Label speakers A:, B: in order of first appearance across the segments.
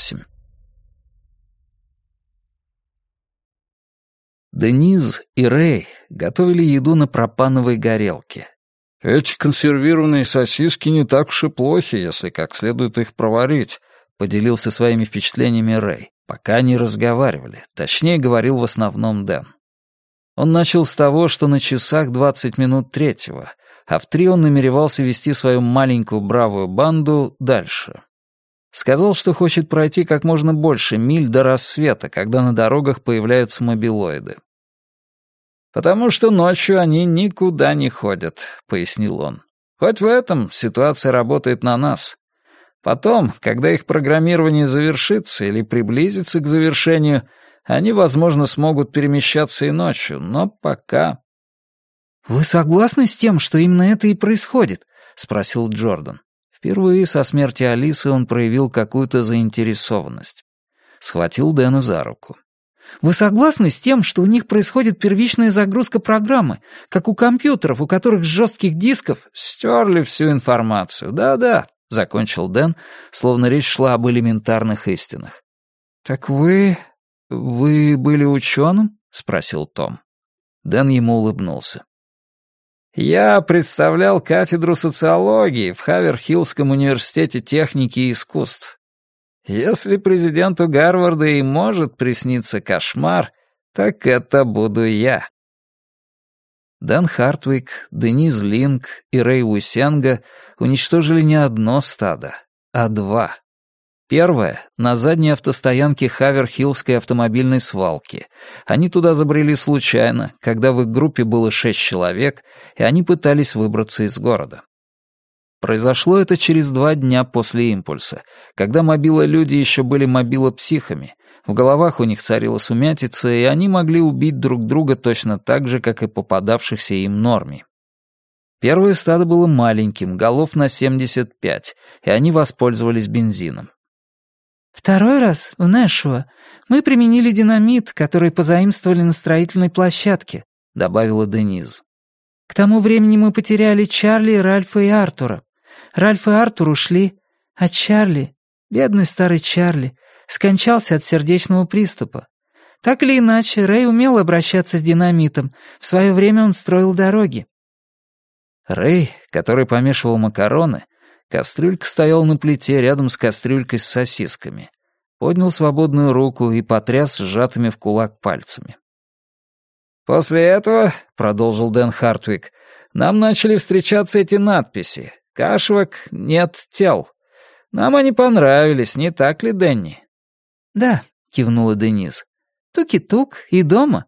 A: восемь. Дениз и Рэй готовили еду на пропановой горелке.
B: «Эти консервированные сосиски не так уж и плохи, если как следует их проварить», — поделился своими впечатлениями Рэй, пока они разговаривали. Точнее, говорил в основном Дэн. Он начал с того, что на часах двадцать минут третьего, а в три он намеревался вести свою маленькую бравую банду дальше. Сказал, что хочет пройти как можно больше миль до рассвета, когда на дорогах появляются мобилоиды. «Потому что ночью они никуда не ходят», — пояснил он. «Хоть в этом ситуация работает на нас. Потом, когда их программирование завершится или приблизится к завершению, они, возможно, смогут перемещаться и ночью, но пока...»
C: «Вы согласны с тем, что именно это и происходит?» — спросил Джордан. Впервые со смерти Алисы он проявил какую-то заинтересованность. Схватил Дэна за руку. «Вы согласны с тем, что у них происходит первичная загрузка программы, как у компьютеров, у которых с жестких дисков
B: стерли всю информацию? Да-да», — закончил Дэн, словно речь шла об элементарных истинах.
C: «Так вы... вы были ученым?» — спросил Том.
A: Дэн ему улыбнулся.
B: Я представлял кафедру социологии в Хаверхиллском университете техники и искусств. Если президенту Гарварда и может присниться кошмар, так это буду я.
A: Дэн Хартвик, Дениз Линк и Рэй Усенга уничтожили не одно стадо, а два. Первое — на задней автостоянке Хаверхиллской автомобильной свалки. Они туда забрели случайно, когда в их группе было шесть человек, и они пытались выбраться из города. Произошло это через два дня после импульса, когда мобило-люди еще были мобило-психами, в головах у них царила сумятица, и они могли убить друг друга точно так же, как и попадавшихся им норми. Первое стадо было маленьким, голов на 75, и они воспользовались бензином.
C: Второй раз, в Нэшуа, мы применили динамит, который позаимствовали на строительной площадке», — добавила Дениз. «К тому времени мы потеряли Чарли, Ральфа и Артура. Ральф и Артур ушли, а Чарли, бедный старый Чарли, скончался от сердечного приступа. Так или иначе, Рэй умел обращаться с динамитом. В свое время он строил дороги.
A: Рэй, который помешивал макароны, Кастрюлька стоял на плите рядом с кастрюлькой с сосисками. Поднял свободную руку и потряс сжатыми в кулак пальцами.
B: «После этого, — продолжил Дэн Хартвик, — нам начали встречаться эти надписи. Кашевок нет тел. Нам они понравились, не так ли, Дэнни?»
C: «Да», — кивнула Денис. «Туки-тук и дома.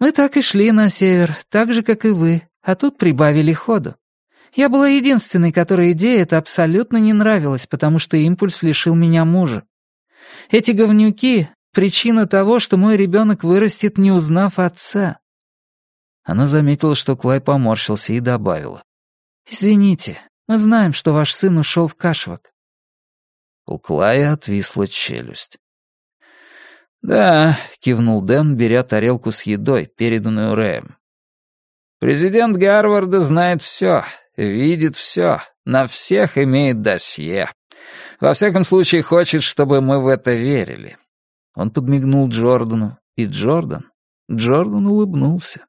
C: Мы так и шли на север, так же, как и вы, а тут прибавили ходу. Я была единственной, которой идея эта абсолютно не нравилась, потому что импульс лишил меня мужа. Эти говнюки — причина того, что мой ребенок вырастет, не узнав отца».
A: Она заметила, что Клай поморщился и добавила.
C: «Извините, мы знаем, что ваш сын ушел в Кашвак».
A: У Клая отвисла челюсть.
B: «Да», — кивнул Дэн, беря тарелку с едой, переданную Рэем. «Президент Гарварда знает все, видит все, на всех имеет досье. Во всяком случае, хочет, чтобы мы в это верили».
A: Он подмигнул Джордану, и Джордан... Джордан улыбнулся.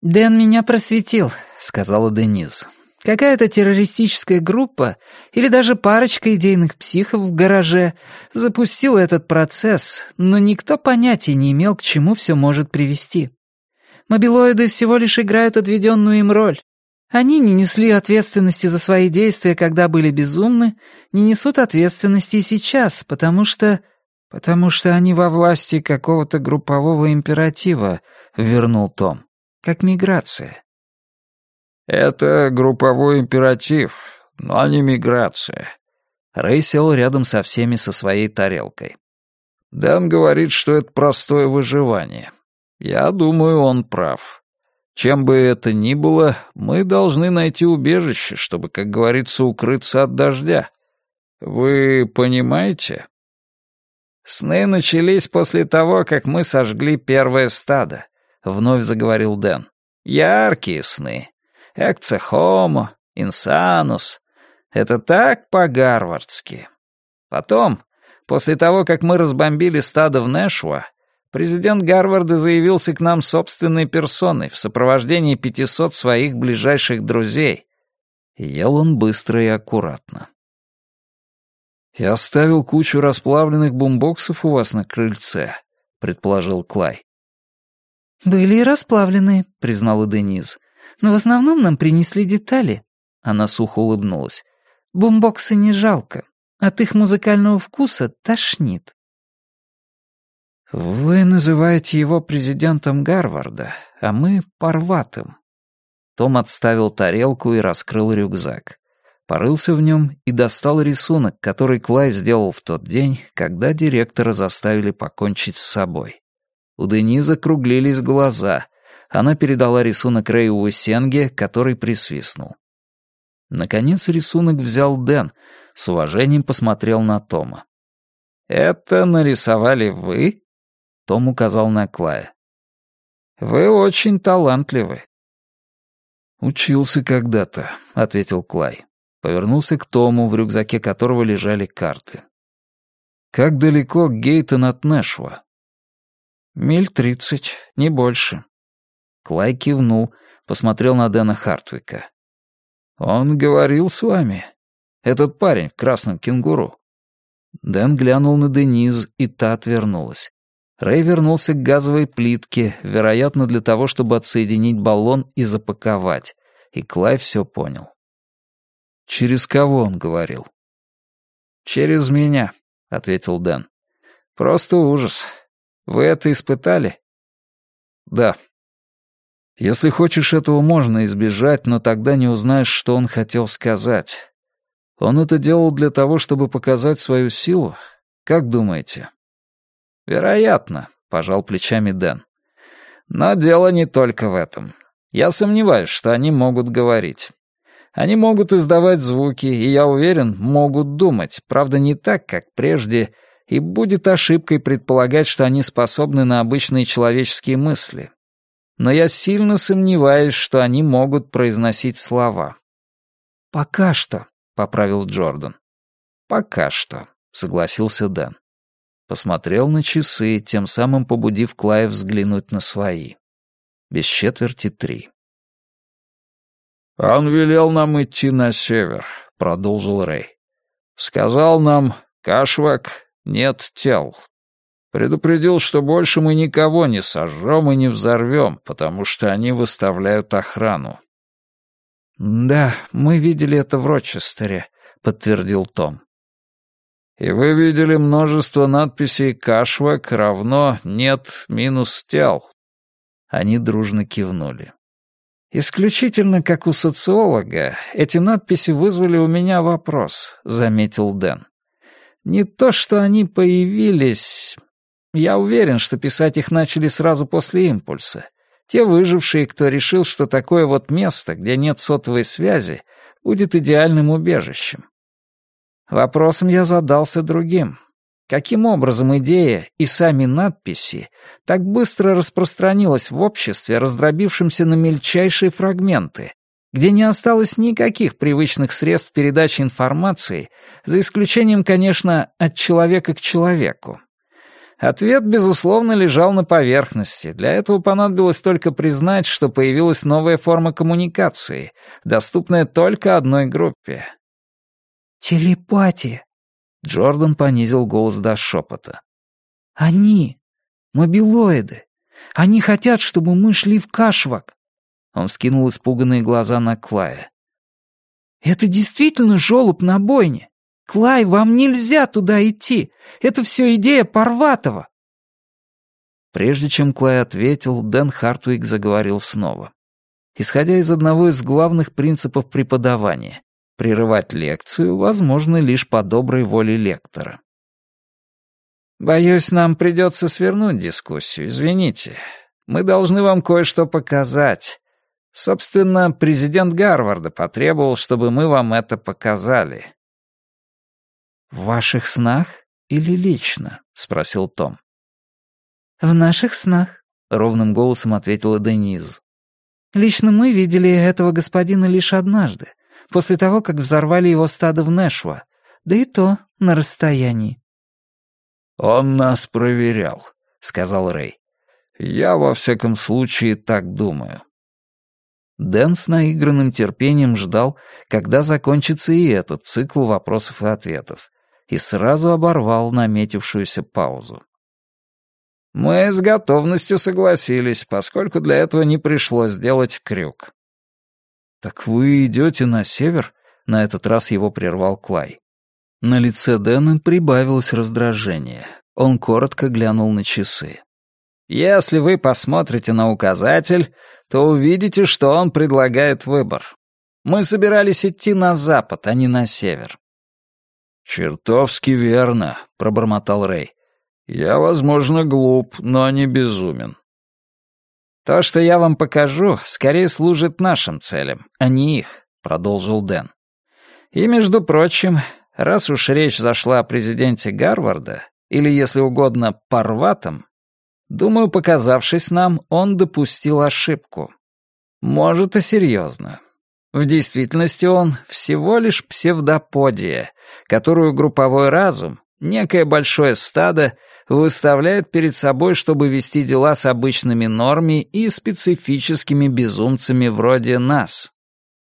C: «Дэн меня просветил», — сказала Денис. «Какая-то террористическая группа или даже парочка идейных психов в гараже запустила этот процесс, но никто понятия не имел, к чему все может привести. Мобилоиды всего лишь играют отведенную им роль, они не несли ответственности за свои действия, когда были безумны, не несут ответственности и сейчас, потому что... потому что они во власти какого-то группового императива, — вернул Том. Как миграция.
B: Это групповой императив, но не миграция.
A: Рэй сел рядом со всеми со своей тарелкой.
B: Дэн говорит, что это простое выживание. Я думаю, он прав. Чем бы это ни было, мы должны найти убежище, чтобы, как говорится, укрыться от дождя. Вы понимаете? Сны начались после того, как мы сожгли первое стадо, — вновь заговорил Дэн. Яркие сны. Экце хомо, инсанус. Это так по-гарвардски.
A: Потом, после того, как мы разбомбили стадо в Нэшуа, президент Гарварда заявился к нам собственной персоной в сопровождении 500 своих ближайших друзей. Ел он быстро и аккуратно.
B: «Я оставил кучу расплавленных бумбоксов у вас на крыльце», — предположил Клай.
C: «Были и расплавленные», — признала Дениз. «Но в основном нам принесли детали». Она сухо улыбнулась. «Бумбоксы не жалко. От их музыкального вкуса тошнит».
A: «Вы называете его президентом Гарварда, а мы — Парватым». Том отставил тарелку и раскрыл рюкзак. Порылся в нем и достал рисунок, который Клай сделал в тот день, когда директора заставили покончить с собой. У Денизы круглились глаза. Она передала рисунок Рэю Сенге, который присвистнул. Наконец рисунок взял Дэн, с уважением посмотрел на Тома. «Это нарисовали вы?» Том указал на Клая. «Вы очень талантливы».
B: «Учился когда-то», — ответил Клай. Повернулся к Тому, в рюкзаке которого лежали карты. «Как далеко Гейтон от Нэшва?»
A: «Миль тридцать, не больше».
B: Клай кивнул, посмотрел на Дэна Хартвика. «Он говорил с вами? Этот парень в красном кенгуру?» Дэн глянул на Дениз, и та отвернулась. Рэй вернулся к газовой плитке, вероятно, для того, чтобы отсоединить баллон и запаковать. И Клай все понял. «Через кого он говорил?»
A: «Через меня», — ответил Дэн. «Просто ужас. Вы это испытали?»
B: «Да». «Если хочешь, этого можно избежать, но тогда не узнаешь, что он хотел сказать. Он это делал для того, чтобы показать свою силу? Как думаете?»
A: «Вероятно», — пожал плечами Дэн. «Но дело не только в этом. Я сомневаюсь, что они могут говорить. Они могут издавать звуки, и, я уверен, могут думать, правда, не так, как прежде, и будет ошибкой предполагать, что они способны на обычные человеческие мысли. Но я сильно сомневаюсь, что они могут произносить слова.
C: «Пока что», — поправил
A: Джордан. «Пока что», — согласился Дэн.
B: Посмотрел на часы, тем самым побудив Клая взглянуть на свои. Без четверти три.
D: «Он велел нам идти на север», — продолжил Рэй. «Сказал нам, Кашвак, нет тел. Предупредил, что больше мы никого не сожжем и не взорвем, потому что они выставляют охрану».
A: «Да, мы видели это в Рочестере», — подтвердил Том.
D: «И вы видели множество надписей «Кашвак» равно «нет» минус «тел».
B: Они дружно кивнули.
A: «Исключительно как у социолога, эти надписи вызвали у меня вопрос», — заметил Дэн. Не то, что они появились... Я уверен, что писать их начали сразу после импульса. Те выжившие, кто решил, что такое вот место, где нет сотовой связи, будет идеальным убежищем. Вопросом я задался другим. Каким образом идея и сами надписи так быстро распространилась в обществе, раздробившемся на мельчайшие фрагменты, где не осталось никаких привычных средств передачи информации, за исключением, конечно, от человека к человеку. Ответ, безусловно, лежал на поверхности. Для этого понадобилось только признать, что появилась новая форма коммуникации, доступная только одной группе.
C: «Телепатия!»
B: Джордан понизил голос до шепота.
C: «Они! Мобилоиды! Они хотят, чтобы мы шли в Кашвак!»
B: Он вскинул испуганные глаза на Клая.
C: «Это действительно жёлоб на бойне? Клай, вам нельзя туда идти! Это все идея Парватова!»
B: Прежде чем Клай ответил, Дэн Хартуик заговорил снова. Исходя из одного из главных принципов преподавания, прерывать лекцию возможно лишь по доброй воле лектора.
A: «Боюсь, нам придется свернуть дискуссию, извините. Мы должны вам кое-что показать. Собственно, президент Гарварда потребовал, чтобы мы вам это показали».
C: «В ваших снах или лично?» — спросил Том.
E: «В наших снах», —
B: ровным голосом ответила Дениз.
E: «Лично мы видели этого господина лишь однажды, после того, как взорвали его стадо в Нэшуа, да и то на расстоянии».
B: «Он нас проверял», — сказал Рэй. «Я, во всяком случае, так думаю».
A: Дэн с наигранным терпением ждал, когда закончится и этот цикл вопросов и ответов, и сразу оборвал наметившуюся паузу.
D: «Мы с готовностью согласились, поскольку для этого не пришлось делать крюк».
A: «Так вы идете на север?» — на этот раз его прервал Клай. На лице Дэна прибавилось раздражение. Он коротко глянул на часы.
D: «Если вы посмотрите на указатель, то увидите, что он предлагает выбор. Мы собирались идти на запад, а не на север».
B: «Чертовски верно», — пробормотал Рэй. «Я, возможно, глуп, но не безумен».
D: «То, что я вам покажу, скорее служит нашим целям, а не их», — продолжил Дэн. «И, между прочим, Раз уж речь зашла о президенте Гарварда, или, если угодно, Парватом, думаю, показавшись нам, он допустил ошибку. Может, и серьезно. В действительности он всего лишь псевдоподия, которую групповой разум, некое большое стадо, выставляет перед собой, чтобы вести дела с обычными норми и специфическими безумцами вроде нас.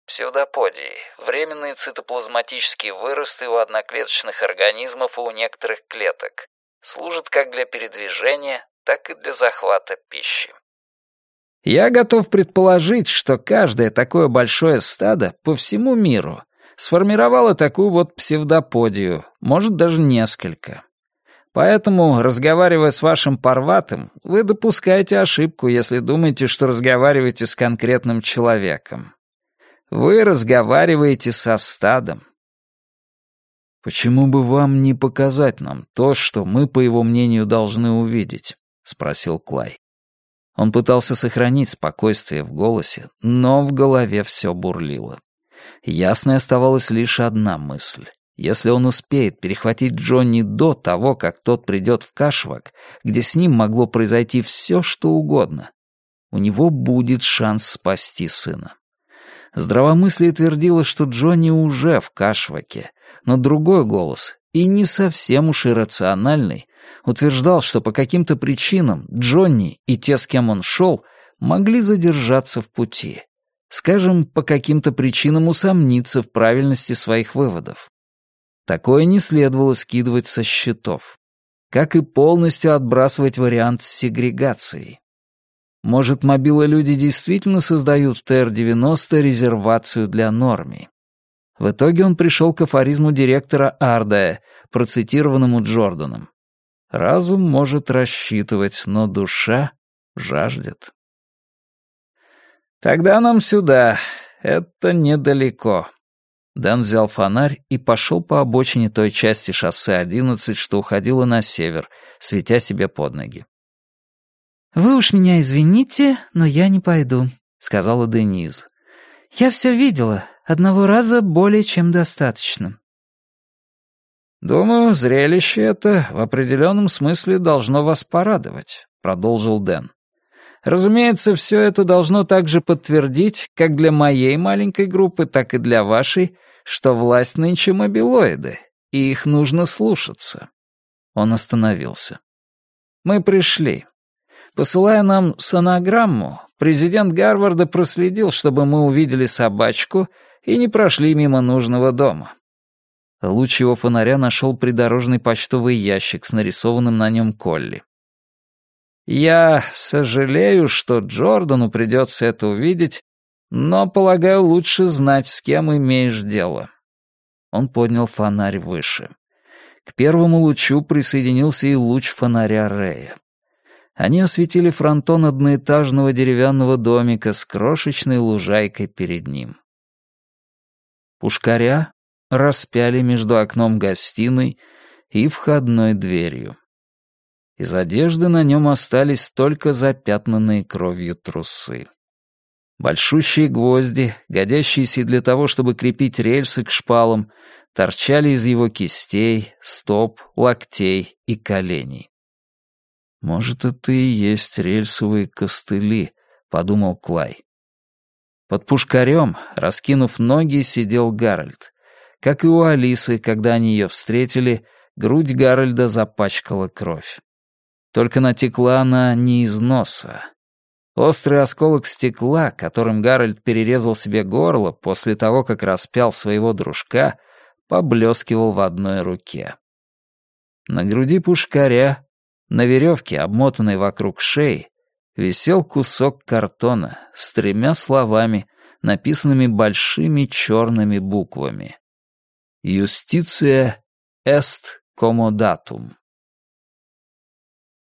A: Псевдоподии – временные цитоплазматические выросты у одноклеточных организмов и у некоторых клеток. Служат как для передвижения, так и для захвата пищи.
D: Я готов предположить, что каждое такое большое стадо по всему миру сформировало такую вот псевдоподию, может даже несколько. Поэтому, разговаривая с вашим парватым, вы допускаете ошибку, если думаете, что разговариваете с конкретным человеком. Вы разговариваете со стадом.
A: «Почему бы вам не показать нам то, что мы, по его мнению, должны увидеть?» — спросил Клай. Он пытался сохранить спокойствие в голосе, но в голове все бурлило. Ясной оставалась лишь одна мысль. Если он успеет перехватить Джонни до того, как тот придет в Кашвак, где с ним могло произойти все, что угодно, у него будет шанс спасти сына. Здравомыслие твердило, что Джонни уже в Кашваке, но другой голос, и не совсем уж иррациональный, утверждал, что по каким-то причинам Джонни и те, с кем он шел, могли задержаться в пути. Скажем, по каким-то причинам усомниться в правильности своих выводов. Такое не следовало скидывать со счетов, как и полностью отбрасывать вариант с сегрегацией. Может, мобилы-люди действительно создают в ТР-90 резервацию для норми. В итоге он пришел к афоризму директора Ардая, процитированному Джорданом. «Разум может рассчитывать, но душа жаждет».
D: «Тогда нам сюда. Это недалеко».
A: Дэн взял фонарь и пошел по обочине той части шоссе 11, что уходило на север, светя себе под ноги.
E: «Вы уж меня извините, но я не пойду», — сказала Дениз. «Я все видела. Одного раза более чем достаточно».
D: «Думаю, зрелище это в определенном смысле должно вас порадовать», — продолжил Дэн. «Разумеется, все это должно также подтвердить, как для моей маленькой группы, так и для вашей, что власть нынче мобилоиды, и их нужно слушаться». Он остановился. «Мы пришли. Посылая нам сонограмму, президент Гарварда проследил, чтобы мы увидели собачку и не прошли мимо нужного дома.
A: Луч его фонаря нашел придорожный почтовый ящик с нарисованным на нем Колли.
D: «Я сожалею, что Джордану придется это увидеть, но, полагаю, лучше знать, с кем имеешь дело».
A: Он поднял фонарь выше. К первому лучу присоединился и луч фонаря Рея. Они осветили фронтон одноэтажного деревянного домика с крошечной лужайкой перед ним. Пушкаря распяли между окном гостиной и входной дверью. Из одежды на нем остались только запятнанные кровью трусы. Большущие гвозди, годящиеся для того, чтобы крепить рельсы к шпалам, торчали из его кистей, стоп, локтей и коленей. «Может, это и есть рельсовые костыли», — подумал Клай. Под пушкарем, раскинув ноги, сидел Гарольд. Как и у Алисы, когда они ее встретили, грудь Гарольда запачкала кровь. Только натекла она не из носа. Острый осколок стекла, которым Гарольд перерезал себе горло после того, как распял своего дружка, поблескивал в одной руке. На груди пушкаря, на веревке, обмотанной вокруг шеи, висел кусок картона с тремя словами, написанными большими черными буквами. «Юстиция эст комодатум».